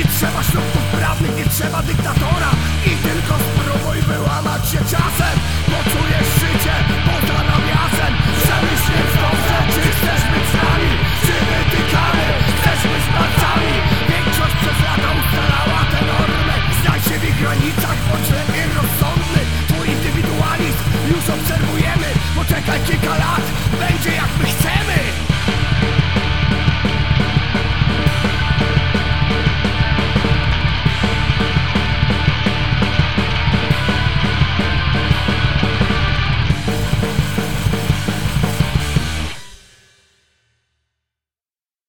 Nie trzeba środków prawnych, nie trzeba dyktatora. I tylko spróbuj wyłamać się czasem. Poczujesz życie poza nawiasem Przemyśl dobrze, czy chcesz być z nami? Czy wytykamy, chcesz być palcami? Większość przez lata ustalała te normy. Znaj się w ich granicach, bądź lepiej rozsądny Twój indywidualizm. Już obserwujemy Poczekaj kilka lat, będzie jak my chcemy.